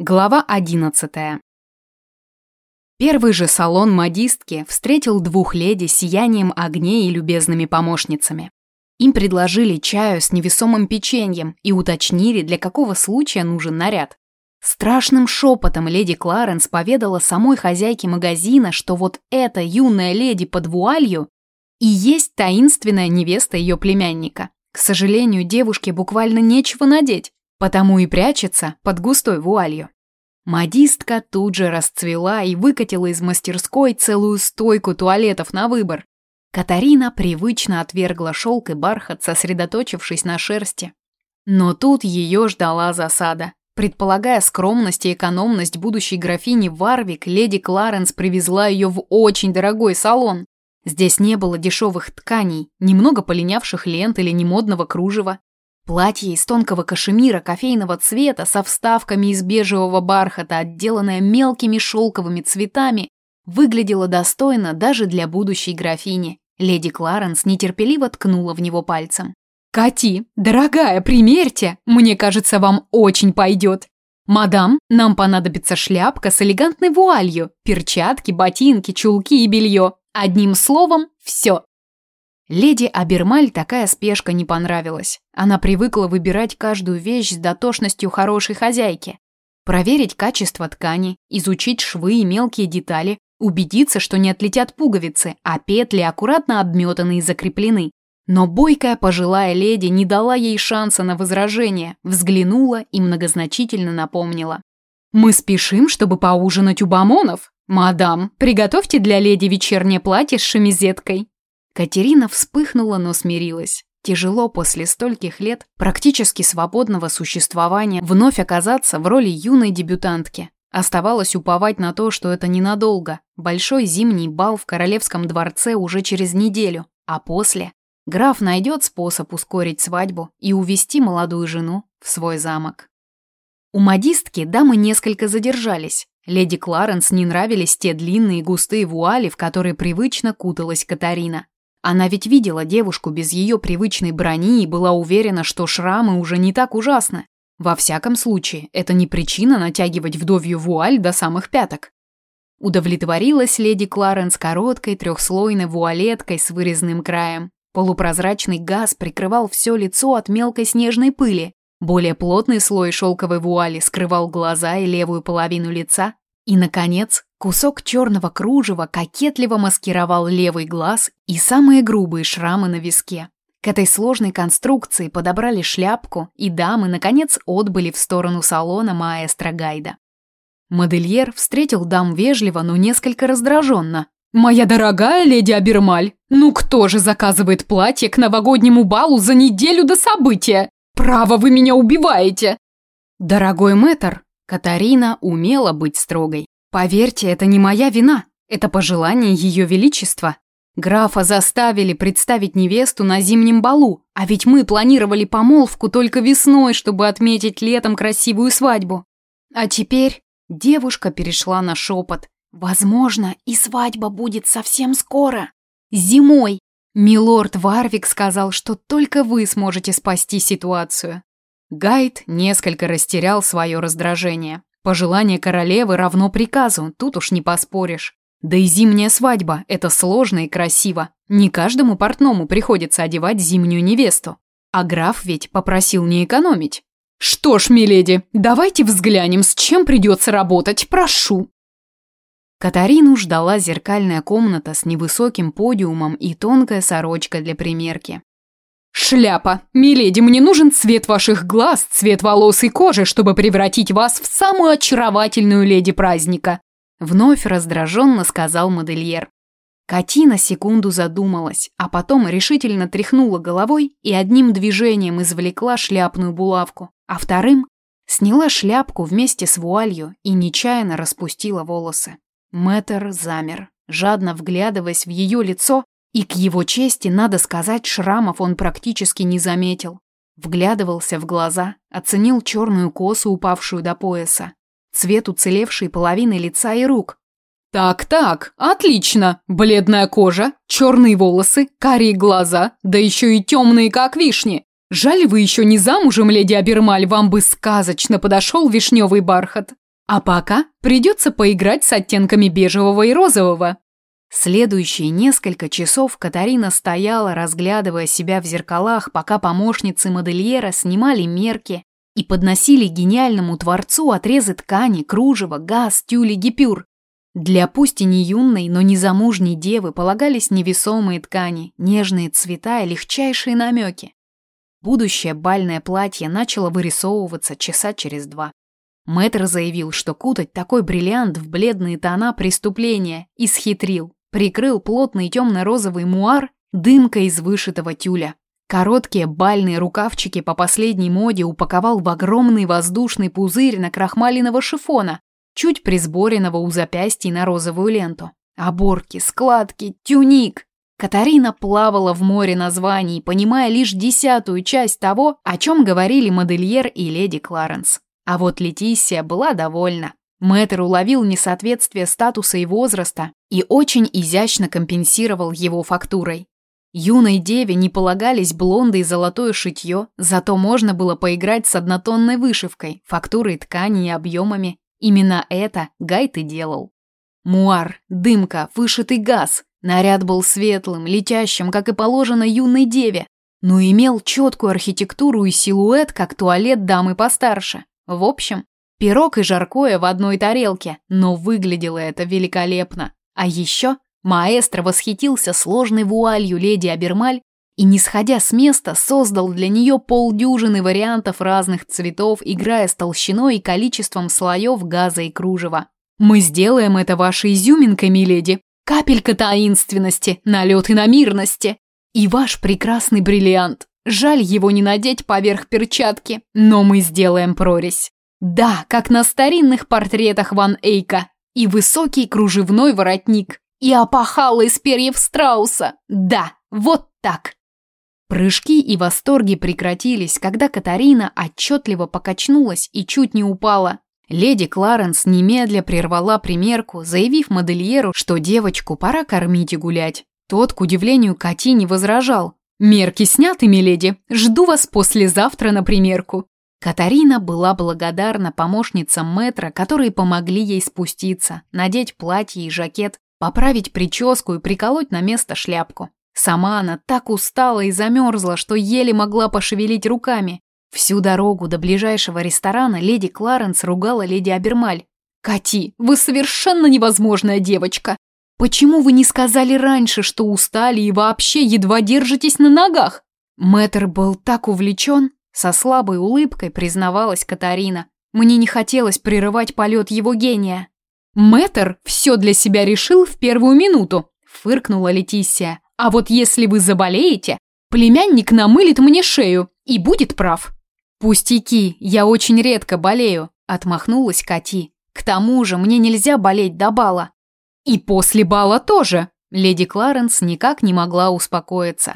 Глава 11. Первый же салон модистки встретил двух леди сиянием огней и любезными помощницами. Им предложили чаю с невесомым печеньем и уточнили, для какого случая нужен наряд. Страшным шепотом леди Кларенс поведала самой хозяйке магазина, что вот эта юная леди под вуалью и есть таинственная невеста ее племянника. К сожалению, девушке буквально нечего надеть, потому и прячется под густой вуалью. Модистка тут же расцвела и выкатила из мастерской целую стойку туалетов на выбор. Катарина привычно отвергла шелк и бархат, сосредоточившись на шерсти. Но тут ее ждала засада. Предполагая скромность и экономность будущей графини Варвик, леди Кларенс привезла ее в очень дорогой салон. Здесь не было дешевых тканей, немного полинявших лент или немодного кружева. Платье из тонкого кашемира кофейного цвета со вставками из бежевого бархата, отделанное мелкими шелковыми цветами, выглядело достойно даже для будущей графини. Леди Кларенс нетерпеливо ткнула в него пальцем. «Кати, дорогая, примерьте! Мне кажется, вам очень пойдет!» «Мадам, нам понадобится шляпка с элегантной вуалью, перчатки, ботинки, чулки и белье. Одним словом, все!» Леди Абермаль такая спешка не понравилась. Она привыкла выбирать каждую вещь с дотошностью хорошей хозяйки. Проверить качество ткани, изучить швы и мелкие детали, убедиться, что не отлетят пуговицы, а петли аккуратно обметаны и закреплены. Но бойкая пожилая леди не дала ей шанса на возражение, взглянула и многозначительно напомнила. «Мы спешим, чтобы поужинать у Бамонов. Мадам, приготовьте для леди вечернее платье с шемизеткой». Катерина вспыхнула, но смирилась. Тяжело после стольких лет практически свободного существования вновь оказаться в роли юной дебютантки. Оставалось уповать на то, что это ненадолго. Большой зимний бал в королевском дворце уже через неделю, а после граф найдет способ ускорить свадьбу и увести молодую жену в свой замок. У модистки дамы несколько задержались. Леди Кларенс не нравились те длинные густые вуали, в которые привычно куталась Катарина. Она ведь видела девушку без ее привычной брони и была уверена, что шрамы уже не так ужасны. Во всяком случае, это не причина натягивать вдовью вуаль до самых пяток. Удовлетворилась леди Кларенс короткой трехслойной вуалеткой с вырезанным краем. Полупрозрачный газ прикрывал все лицо от мелкой снежной пыли. Более плотный слой шелковой вуали скрывал глаза и левую половину лица. И, наконец, Кусок черного кружева кокетливо маскировал левый глаз и самые грубые шрамы на виске. К этой сложной конструкции подобрали шляпку, и дамы, наконец, отбыли в сторону салона маэстро Гайда. Модельер встретил дам вежливо, но несколько раздраженно. «Моя дорогая леди Абермаль, ну кто же заказывает платье к новогоднему балу за неделю до события? Право, вы меня убиваете!» «Дорогой мэтр», Катарина умела быть строгой. Поверьте, это не моя вина. Это пожелание ее величества. Графа заставили представить невесту на зимнем балу, а ведь мы планировали помолвку только весной, чтобы отметить летом красивую свадьбу. А теперь девушка перешла на шепот. Возможно, и свадьба будет совсем скоро. Зимой. Милорд Варвик сказал, что только вы сможете спасти ситуацию. Гайд несколько растерял свое раздражение. Пожелание королевы равно приказу, тут уж не поспоришь. Да и зимняя свадьба – это сложно и красиво. Не каждому портному приходится одевать зимнюю невесту. А граф ведь попросил не экономить. «Что ж, миледи, давайте взглянем, с чем придется работать, прошу!» Катарину ждала зеркальная комната с невысоким подиумом и тонкая сорочка для примерки. «Шляпа! Миледи, мне нужен цвет ваших глаз, цвет волос и кожи, чтобы превратить вас в самую очаровательную леди праздника!» Вновь раздраженно сказал модельер. Катина секунду задумалась, а потом решительно тряхнула головой и одним движением извлекла шляпную булавку, а вторым сняла шляпку вместе с вуалью и нечаянно распустила волосы. Мэтр замер, жадно вглядываясь в ее лицо и к его чести, надо сказать, шрамов он практически не заметил. Вглядывался в глаза, оценил черную косу, упавшую до пояса, цвет уцелевшей половины лица и рук. «Так-так, отлично! Бледная кожа, черные волосы, карие глаза, да еще и темные, как вишни. Жаль, вы еще не замужем, леди Абермаль, вам бы сказочно подошел вишневый бархат. А пока придется поиграть с оттенками бежевого и розового. Следующие несколько часов Катарина стояла, разглядывая себя в зеркалах, пока помощницы модельера снимали мерки и подносили гениальному творцу отрезы ткани, кружева, газ, тюли, гипюр. Для пусть и не юной, но не замужней девы полагались невесомые ткани, нежные цвета и легчайшие намеки. Будущее бальное платье начало вырисовываться часа через два. Мэтр заявил, что кутать такой бриллиант в бледные тона преступления, и схитрил. Прикрыл плотный темно-розовый муар дымкой из вышитого тюля. Короткие бальные рукавчики по последней моде упаковал в огромный воздушный пузырь на крахмаленного шифона, чуть присборенного у запястья на розовую ленту. Оборки, складки, тюник. Катарина плавала в море названий, понимая лишь десятую часть того, о чем говорили модельер и леди Кларенс. А вот Летисия была довольна. Мэтр уловил несоответствие статуса и возраста и очень изящно компенсировал его фактурой. Юной деве не полагались блонды и золотое шитье, зато можно было поиграть с однотонной вышивкой, фактурой ткани и объемами. Именно это Гайт и делал. Муар, дымка, вышитый газ. Наряд был светлым, летящим, как и положено юной деве, но имел четкую архитектуру и силуэт, как туалет дамы постарше. В общем, пирог и жаркое в одной тарелке, но выглядело это великолепно. А еще маэстро восхитился сложной вуалью леди Абермаль и, не сходя с места, создал для нее полдюжины вариантов разных цветов, играя с толщиной и количеством слоев газа и кружева. «Мы сделаем это вашей изюминкой, миледи. Капелька таинственности, налет иномирности. И ваш прекрасный бриллиант. Жаль его не надеть поверх перчатки, но мы сделаем прорезь. Да, как на старинных портретах Ван Эйка. И высокий кружевной воротник. И опахало из перьев страуса. Да, вот так. Прыжки и восторги прекратились, когда Катарина отчетливо покачнулась и чуть не упала. Леди Кларенс немедля прервала примерку, заявив модельеру, что девочку пора кормить и гулять. Тот, к удивлению Кати, не возражал, «Мерки сняты, миледи. Жду вас послезавтра на примерку». Катарина была благодарна помощницам мэтра, которые помогли ей спуститься, надеть платье и жакет, поправить прическу и приколоть на место шляпку. Сама она так устала и замерзла, что еле могла пошевелить руками. Всю дорогу до ближайшего ресторана леди Кларенс ругала леди Абермаль. «Кати, вы совершенно невозможная девочка. Почему вы не сказали раньше, что устали и вообще едва держитесь на ногах? Мэтр был так увлечен, со слабой улыбкой признавалась Катарина. Мне не хотелось прерывать полет его гения. Мэтр все для себя решил в первую минуту, фыркнула Летисия. А вот если вы заболеете, племянник намылит мне шею и будет прав. Пустяки, я очень редко болею, отмахнулась Кати. К тому же мне нельзя болеть до бала. И после бала тоже. Леди Кларенс никак не могла успокоиться.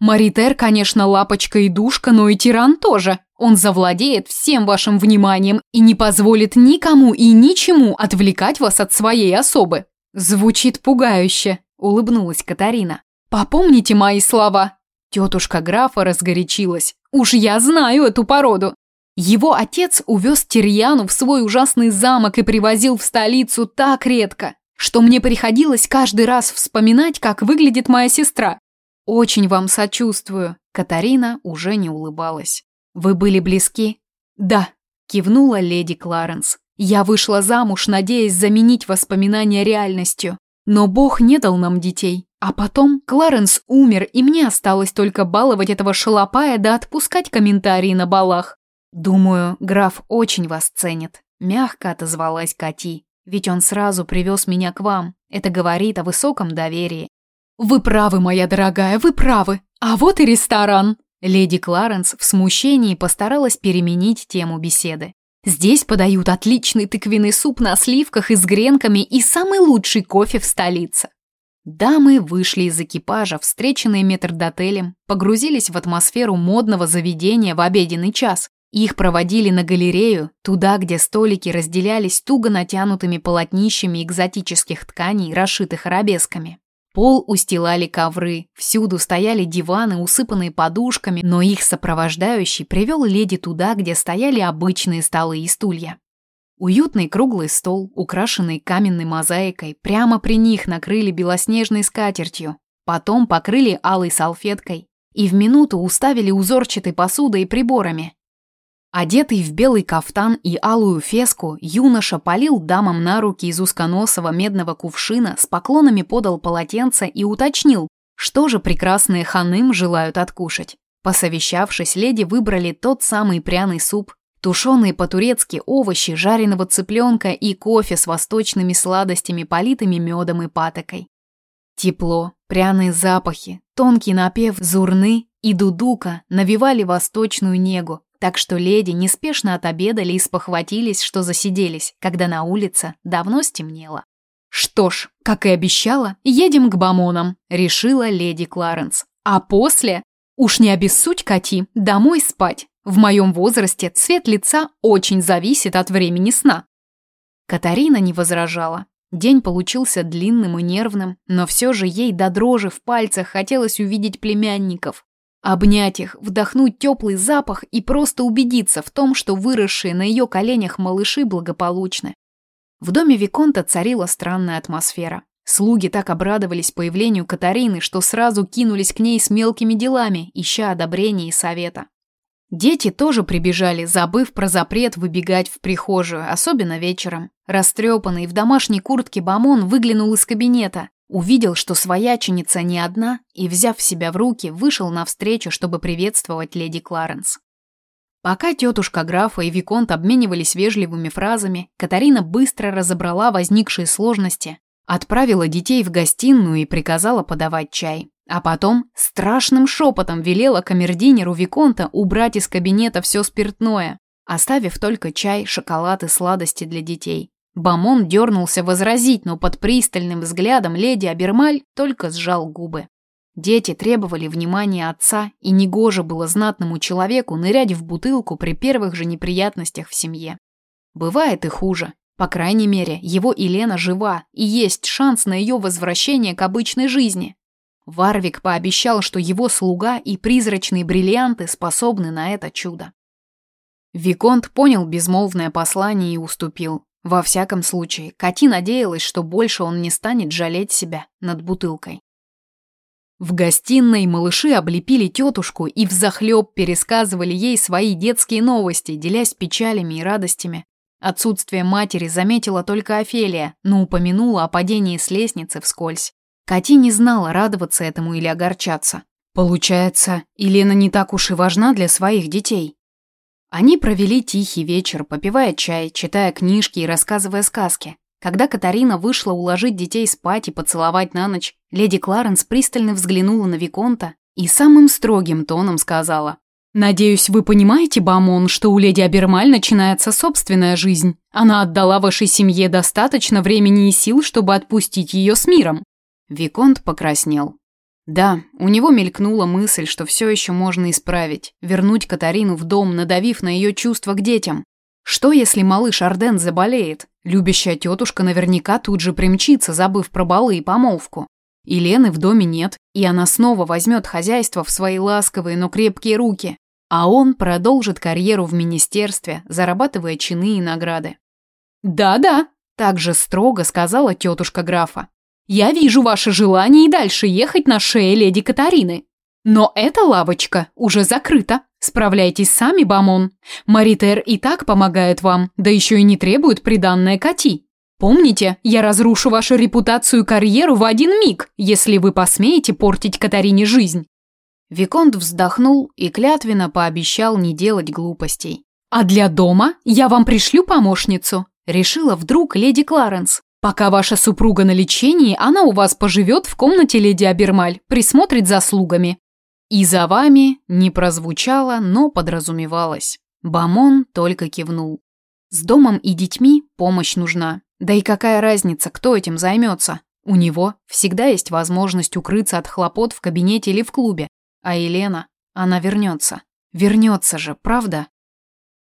Маритер, конечно, лапочка и душка, но и тиран тоже. Он завладеет всем вашим вниманием и не позволит никому и ничему отвлекать вас от своей особы. Звучит пугающе, улыбнулась Катарина. Попомните мои слова. Тетушка графа разгорячилась. Уж я знаю эту породу. Его отец увез Тирьяну в свой ужасный замок и привозил в столицу так редко, что мне приходилось каждый раз вспоминать, как выглядит моя сестра. Очень вам сочувствую. Катарина уже не улыбалась. Вы были близки? Да, кивнула леди Кларенс. Я вышла замуж, надеясь заменить воспоминания реальностью. Но Бог не дал нам детей. А потом Кларенс умер, и мне осталось только баловать этого шалопая да отпускать комментарии на балах. Думаю, граф очень вас ценит. Мягко отозвалась Кати. Ведь он сразу привез меня к вам. Это говорит о высоком доверии. Вы правы, моя дорогая, вы правы. А вот и ресторан. Леди Кларенс в смущении постаралась переменить тему беседы. Здесь подают отличный тыквенный суп на сливках и с гренками и самый лучший кофе в столице. Дамы вышли из экипажа, встреченные метрдотелем, погрузились в атмосферу модного заведения в обеденный час их проводили на галерею, туда, где столики разделялись туго натянутыми полотнищами экзотических тканей, расшитых арабесками. Пол устилали ковры, всюду стояли диваны, усыпанные подушками, но их сопровождающий привел леди туда, где стояли обычные столы и стулья. Уютный круглый стол, украшенный каменной мозаикой, прямо при них накрыли белоснежной скатертью, потом покрыли алой салфеткой и в минуту уставили узорчатой посудой и приборами. Одетый в белый кафтан и алую феску, юноша полил дамам на руки из узконосого медного кувшина, с поклонами подал полотенце и уточнил, что же прекрасные ханым желают откушать. Посовещавшись, леди выбрали тот самый пряный суп, Тушеные по-турецки овощи, жареного цыпленка и кофе с восточными сладостями, политыми медом и патокой. Тепло, пряные запахи, тонкий напев зурны и дудука навевали восточную негу, так что леди неспешно отобедали и спохватились, что засиделись, когда на улице давно стемнело. «Что ж, как и обещала, едем к Бамонам», — решила леди Кларенс. «А после? Уж не обессудь, Кати, домой спать. В моем возрасте цвет лица очень зависит от времени сна. Катарина не возражала. День получился длинным и нервным, но все же ей до дрожи в пальцах хотелось увидеть племянников. Обнять их, вдохнуть теплый запах и просто убедиться в том, что выросшие на ее коленях малыши благополучны. В доме Виконта царила странная атмосфера. Слуги так обрадовались появлению Катарины, что сразу кинулись к ней с мелкими делами, ища одобрения и совета. Дети тоже прибежали, забыв про запрет выбегать в прихожую, особенно вечером. Растрепанный в домашней куртке Бамон выглянул из кабинета, увидел, что свояченица не одна, и, взяв себя в руки, вышел навстречу, чтобы приветствовать леди Кларенс. Пока тетушка графа и Виконт обменивались вежливыми фразами, Катарина быстро разобрала возникшие сложности, отправила детей в гостиную и приказала подавать чай. А потом страшным шепотом велела камердинеру Виконта убрать из кабинета все спиртное, оставив только чай, шоколад и сладости для детей. Бамон дернулся возразить, но под пристальным взглядом леди Абермаль только сжал губы. Дети требовали внимания отца, и негоже было знатному человеку нырять в бутылку при первых же неприятностях в семье. Бывает и хуже. По крайней мере, его Елена жива, и есть шанс на ее возвращение к обычной жизни. Варвик пообещал, что его слуга и призрачные бриллианты способны на это чудо. Виконт понял безмолвное послание и уступил. Во всяком случае, Кати надеялась, что больше он не станет жалеть себя над бутылкой. В гостиной малыши облепили тетушку и взахлеб пересказывали ей свои детские новости, делясь печалями и радостями. Отсутствие матери заметила только Офелия, но упомянула о падении с лестницы вскользь. Кати не знала, радоваться этому или огорчаться. Получается, Елена не так уж и важна для своих детей. Они провели тихий вечер, попивая чай, читая книжки и рассказывая сказки. Когда Катарина вышла уложить детей спать и поцеловать на ночь, леди Кларенс пристально взглянула на Виконта и самым строгим тоном сказала. «Надеюсь, вы понимаете, Бамон, что у леди Абермаль начинается собственная жизнь. Она отдала вашей семье достаточно времени и сил, чтобы отпустить ее с миром. Виконт покраснел. Да, у него мелькнула мысль, что все еще можно исправить, вернуть Катарину в дом, надавив на ее чувства к детям. Что, если малыш Арден заболеет? Любящая тетушка наверняка тут же примчится, забыв про балы и помолвку. И Лены в доме нет, и она снова возьмет хозяйство в свои ласковые, но крепкие руки. А он продолжит карьеру в министерстве, зарабатывая чины и награды. «Да-да», – также строго сказала тетушка графа. Я вижу ваше желание и дальше ехать на шее леди Катарины. Но эта лавочка уже закрыта. Справляйтесь сами, Бамон. Маритер и так помогает вам, да еще и не требует приданное Кати. Помните, я разрушу вашу репутацию и карьеру в один миг, если вы посмеете портить Катарине жизнь. Виконт вздохнул и клятвенно пообещал не делать глупостей. «А для дома я вам пришлю помощницу», — решила вдруг леди Кларенс. Пока ваша супруга на лечении, она у вас поживет в комнате леди Абермаль, присмотрит за слугами. И за вами не прозвучало, но подразумевалось. Бамон только кивнул. С домом и детьми помощь нужна. Да и какая разница, кто этим займется? У него всегда есть возможность укрыться от хлопот в кабинете или в клубе. А Елена, она вернется. Вернется же, правда?